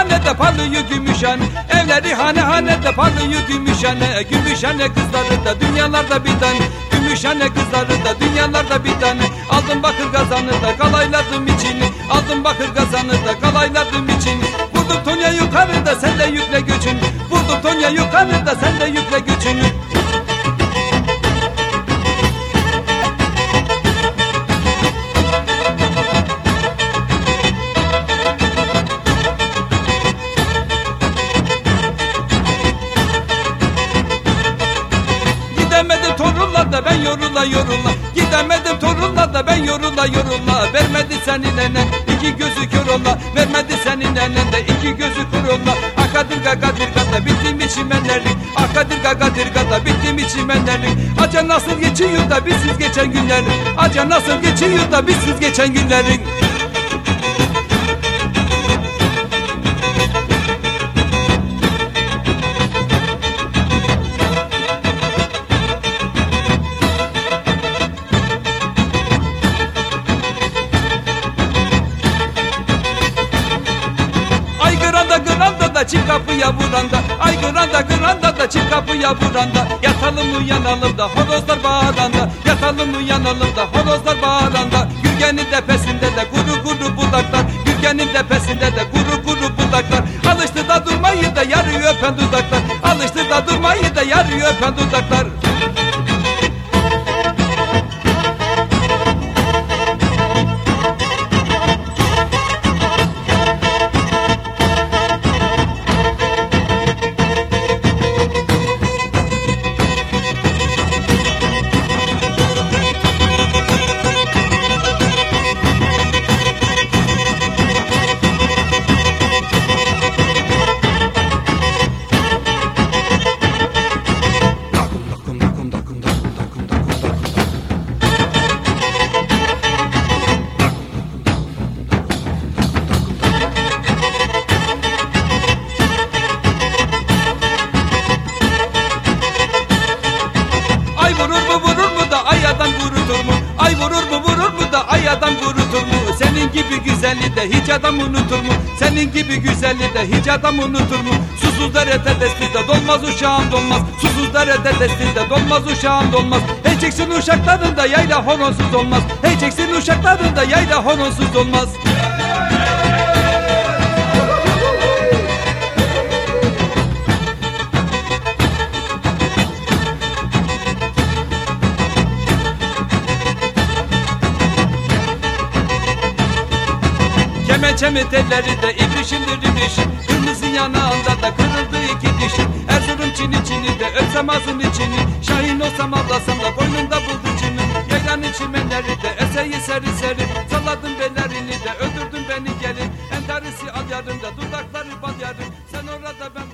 Hanede parlıyor gümüşhane. Evleri hane hanede parlıyor gümüşhane. Gümüşhane kızları da dünyalarda bir tane. Gümüşhane kızları da dünyalarda bir tane. Aldım bakır kazanı da kalayladım içini. Aldım bakır kazanı da kalayladım içini. Vurdum Tonya yukarıda sen de yükle gücünü Vurdum Tonya yukarıda sen de yükle gücünü yorula yorula. Gidemedim torunla da ben yorula yorula. Vermedi senin enen iki gözü kör ola. Vermedi senin enen de iki gözü kör ola. Akadırga kadirgada bittim içimenlerin Akadırga kadirgada bittim içimenlerin Aca nasıl geçiyor da bizsiz geçen günlerin Aca nasıl geçiyor da bizsiz geçen günlerin da çift kapıya vuranda Ay gıranda gıranda da çift kapıya vuranda Yatalım uyanalım da horozlar bağıranda Yatalım uyanalım da horozlar bağıranda Gürgenin tepesinde de kuru kuru budaklar. Gürgenin tepesinde de kuru kuru budaklar. Alıştı da durmayı da yarı öpen dudaklar. Alıştı da durmayı da yarı öpen dudaklar vurur mu vurur mu da ay adam kurutur mu? Senin gibi güzelliği de hiç adam unutur mu? Senin gibi güzelliği de hiç adam unutur mu? Susuz derede de dolmaz uşağım dolmaz Susuz derede de dolmaz uşağım dolmaz Hey çeksin uşaklarında yayla horonsuz olmaz Hey çeksin uşaklarında yayla horonsuz olmaz Kemençemi telleri de ibrişindir ibrişin Kırmızı yanağında da kırıldı iki dişin Erzurum çini çini de öpsem ağzın içini. Şahin olsam avlasam da boynunda buldu çimi Yaylanın çimenleri de eseyi seri seri. Salladım bellerini de öldürdün beni gelin. Entarisi al yarın da dudakları bal yarın. Sen orada ben